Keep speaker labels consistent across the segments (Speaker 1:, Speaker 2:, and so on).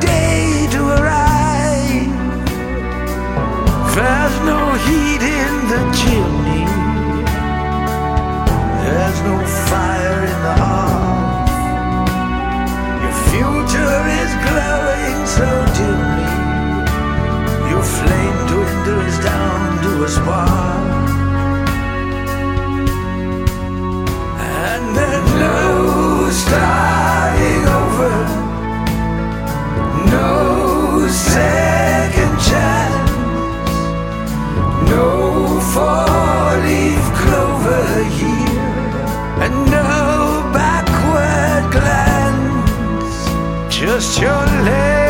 Speaker 1: day to arrive. There's no heat in the chimney. There's no fire in the hearth. Your future is glowing so dimly. Your flame dwindles down to a spark. four-leaf clover here and no backward glance, just your legs.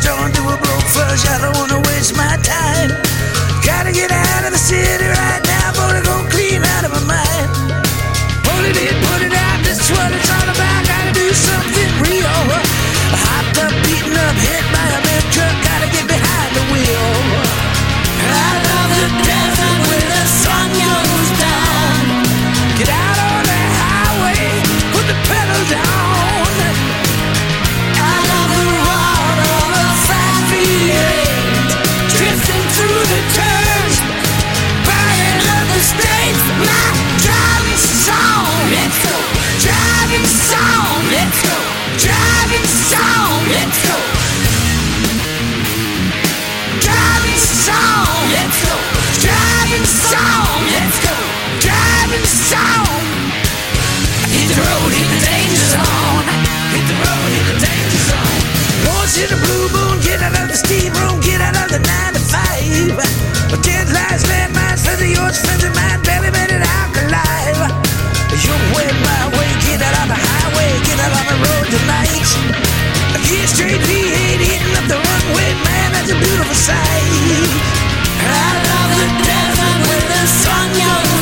Speaker 1: Drawn to a broke flush. the steam room, get out of the nine to five. Ten lies, landmines, friends of yours, friends of mine, barely made it out alive. Your way, my way, get out on the highway, get out on the road tonight. Get straight V8 hitting up the runway, man, that's a beautiful sight. Out of the
Speaker 2: desert with the
Speaker 1: sun, young.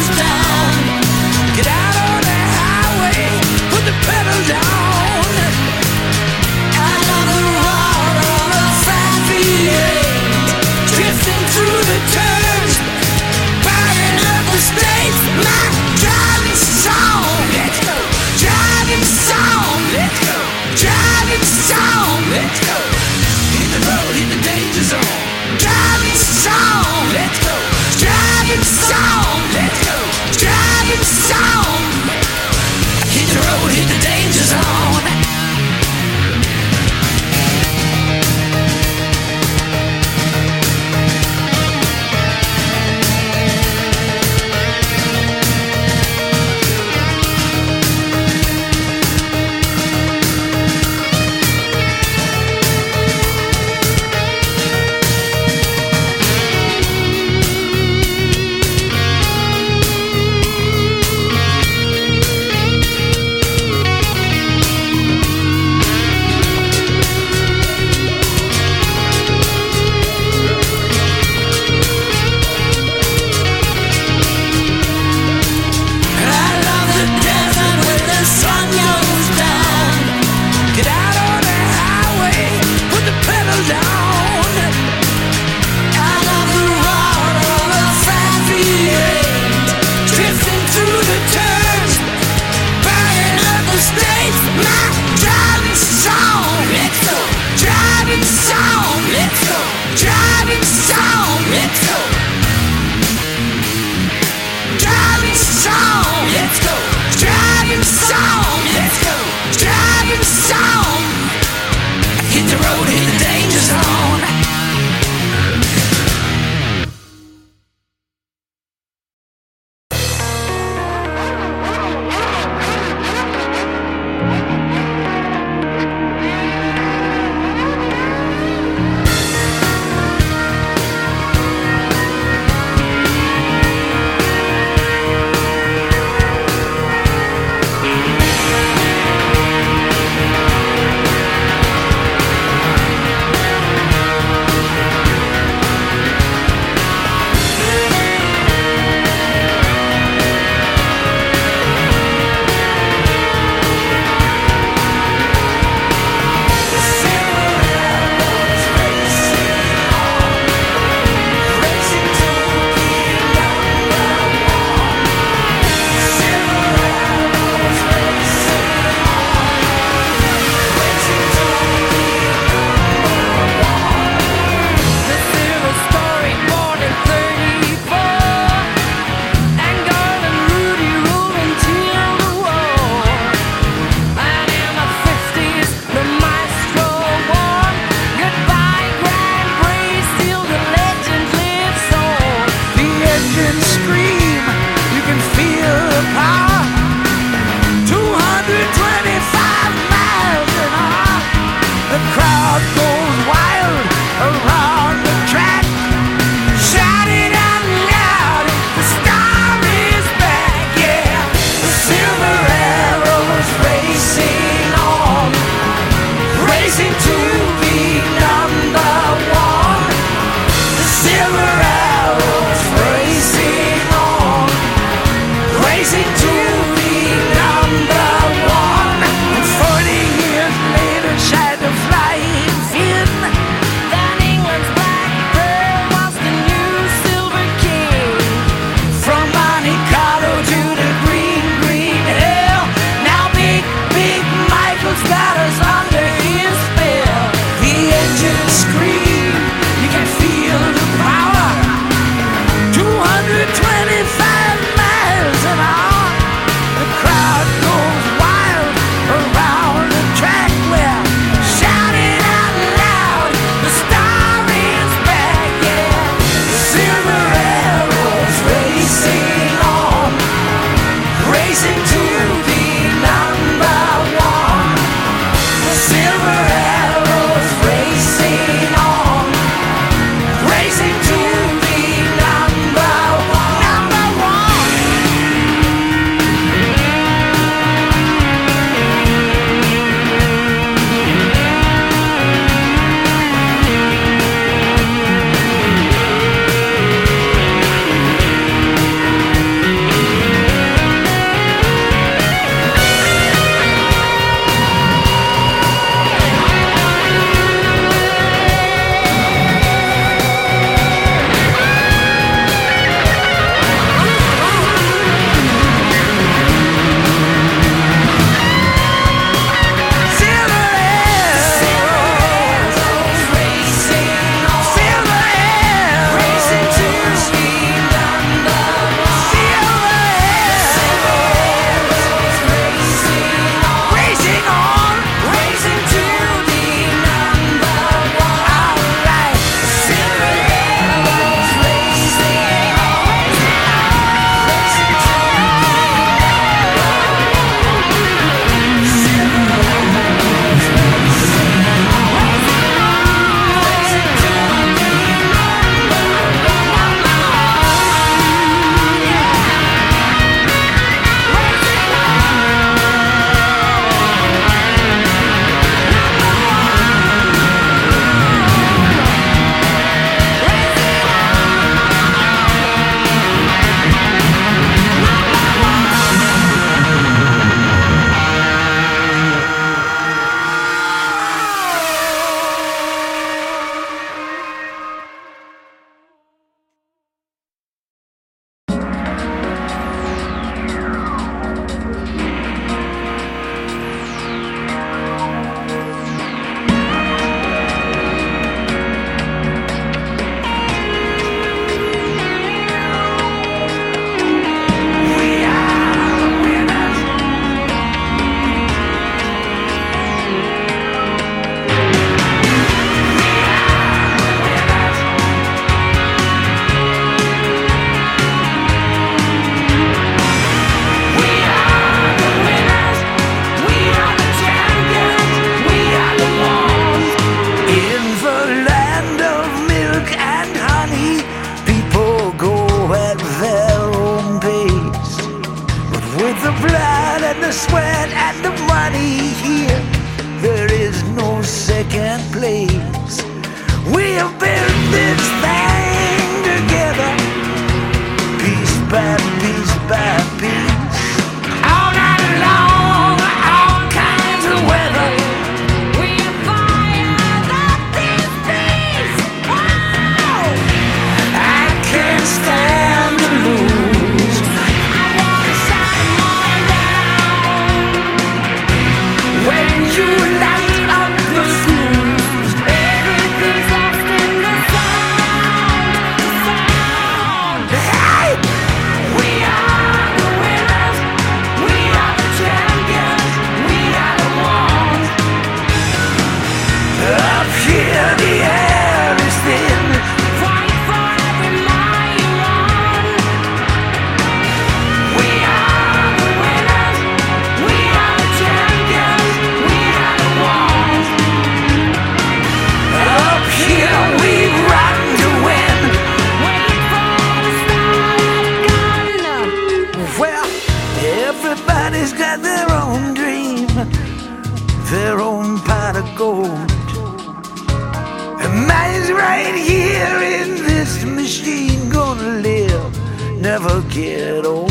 Speaker 1: Get old.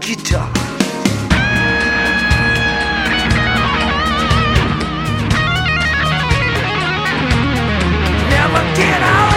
Speaker 1: Guitar. Never get old.